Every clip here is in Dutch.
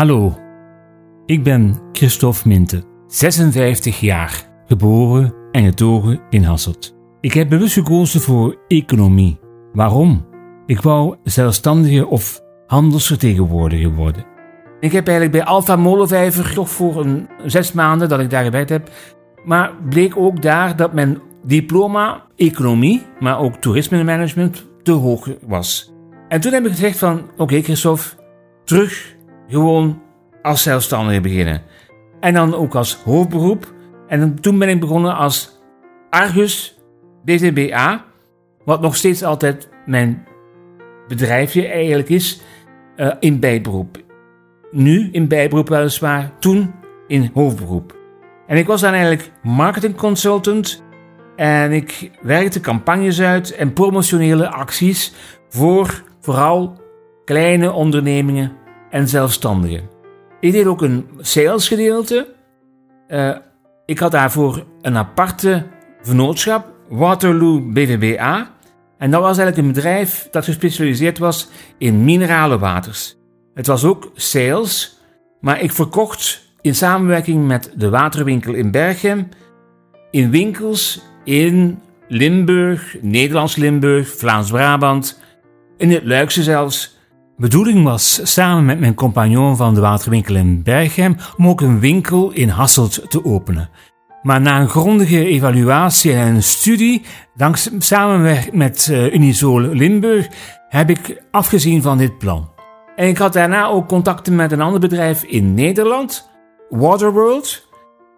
Hallo, ik ben Christophe Minte, 56 jaar, geboren en getogen in Hasselt. Ik heb bewust gekozen voor economie. Waarom? Ik wou zelfstandige of handelsvertegenwoordiger worden. Ik heb eigenlijk bij Alpha Molenvijver toch voor een zes maanden dat ik daar gewerkt heb, maar bleek ook daar dat mijn diploma economie, maar ook toerisme management te hoog was. En toen heb ik gezegd van, oké Christophe, terug gewoon als zelfstandige beginnen. En dan ook als hoofdberoep. En toen ben ik begonnen als Argus BTBA, wat nog steeds altijd mijn bedrijfje eigenlijk is, uh, in bijberoep. Nu in bijberoep weliswaar, toen in hoofdberoep. En ik was dan eigenlijk marketing consultant en ik werkte campagnes uit en promotionele acties voor vooral kleine ondernemingen en zelfstandigen. Ik deed ook een salesgedeelte. Uh, ik had daarvoor een aparte vennootschap, Waterloo BVBA. En dat was eigenlijk een bedrijf dat gespecialiseerd was in minerale waters. Het was ook sales, maar ik verkocht in samenwerking met de waterwinkel in Berchem in winkels in Limburg, Nederlands Limburg, Vlaams-Brabant, in het Luikse zelfs. Bedoeling was samen met mijn compagnon van de waterwinkel in Berghem om ook een winkel in Hasselt te openen. Maar na een grondige evaluatie en een studie, dankzij samen met uh, Unisol Limburg, heb ik afgezien van dit plan. En ik had daarna ook contacten met een ander bedrijf in Nederland, Waterworld.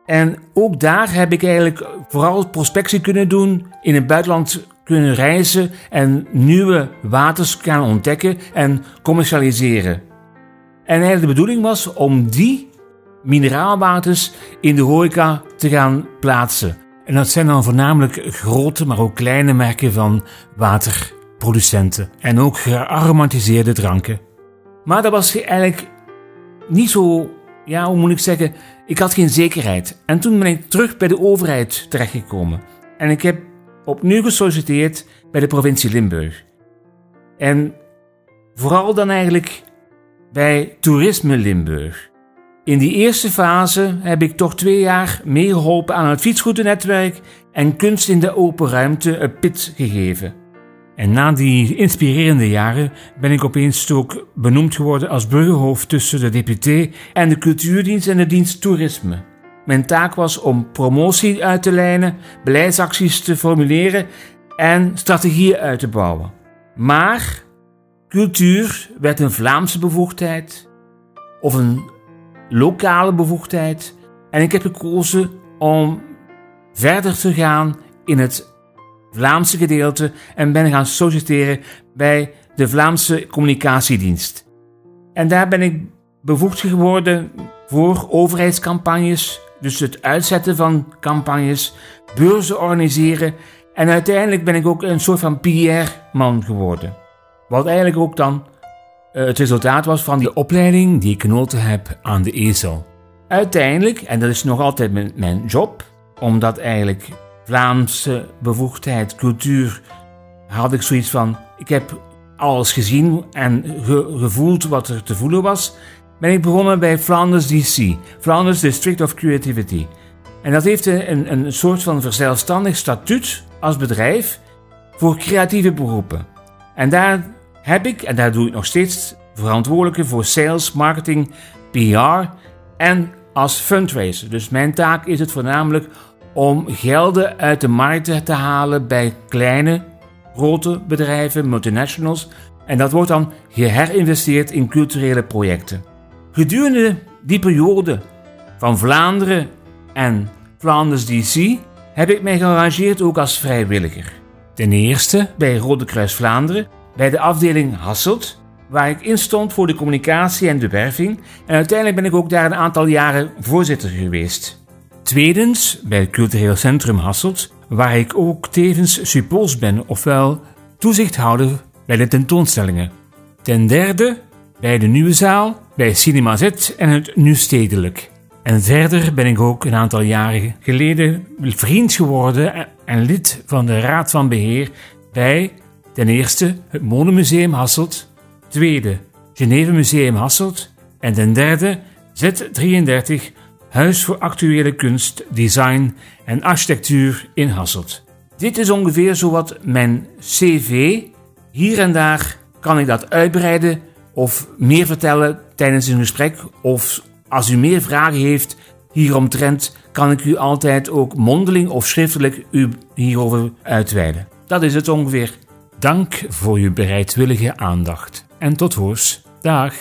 En ook daar heb ik eigenlijk vooral prospectie kunnen doen, in het buitenland kunnen reizen en nieuwe waters gaan ontdekken en commercialiseren. En eigenlijk de bedoeling was om die mineraalwaters in de horeca te gaan plaatsen. En dat zijn dan voornamelijk grote, maar ook kleine merken van waterproducenten. En ook gearomatiseerde dranken. Maar dat was eigenlijk niet zo, ja, hoe moet ik zeggen, ik had geen zekerheid. En toen ben ik terug bij de overheid terechtgekomen. En ik heb opnieuw gesolliciteerd bij de provincie Limburg. En vooral dan eigenlijk bij Toerisme Limburg. In die eerste fase heb ik toch twee jaar meegeholpen aan het fietsroutennetwerk en kunst in de open ruimte een pit gegeven. En na die inspirerende jaren ben ik opeens ook benoemd geworden als burgerhoofd tussen de deputé en de cultuurdienst en de dienst toerisme. Mijn taak was om promotie uit te lijnen, beleidsacties te formuleren en strategieën uit te bouwen. Maar cultuur werd een Vlaamse bevoegdheid of een lokale bevoegdheid. En ik heb gekozen om verder te gaan in het Vlaamse gedeelte en ben gaan solliciteren bij de Vlaamse Communicatiedienst. En daar ben ik bevoegd geworden voor overheidscampagnes, dus het uitzetten van campagnes, beurzen organiseren en uiteindelijk ben ik ook een soort van PR-man geworden. Wat eigenlijk ook dan uh, het resultaat was van die opleiding die ik genoten heb aan de ESO. Uiteindelijk, en dat is nog altijd mijn, mijn job, omdat eigenlijk Vlaamse bevoegdheid, cultuur, had ik zoiets van: ik heb alles gezien en ge gevoeld wat er te voelen was, ben ik begonnen bij Flanders DC, Flanders District of Creativity. En dat heeft een, een soort van verzelfstandig statuut als bedrijf voor creatieve beroepen. En daar heb ik, en daar doe ik nog steeds, verantwoordelijke voor sales, marketing, PR en als fundraiser. Dus mijn taak is het voornamelijk om gelden uit de markt te halen bij kleine, grote bedrijven, multinationals. En dat wordt dan geherinvesteerd in culturele projecten. Gedurende die periode van Vlaanderen en Flanders DC heb ik mij gearrangeerd ook als vrijwilliger. Ten eerste bij Rode Kruis Vlaanderen, bij de afdeling Hasselt, waar ik instond voor de communicatie en de werving. En uiteindelijk ben ik ook daar een aantal jaren voorzitter geweest. Tweedens bij het Cultureel Centrum Hasselt, waar ik ook tevens suppols ben, ofwel toezichthouder bij de tentoonstellingen. Ten derde bij de Nieuwe Zaal, bij Cinema Z en het Nu Stedelijk. En verder ben ik ook een aantal jaren geleden vriend geworden en lid van de Raad van Beheer bij ten eerste het Modemuseum Hasselt, tweede Geneve Museum Hasselt En ten derde Z33 Huis voor Actuele Kunst, Design en Architectuur in Hasselt. Dit is ongeveer zowat mijn cv. Hier en daar kan ik dat uitbreiden of meer vertellen tijdens een gesprek. Of als u meer vragen heeft hieromtrent, kan ik u altijd ook mondeling of schriftelijk u hierover uitweiden. Dat is het ongeveer. Dank voor uw bereidwillige aandacht. En tot hoors. Dag.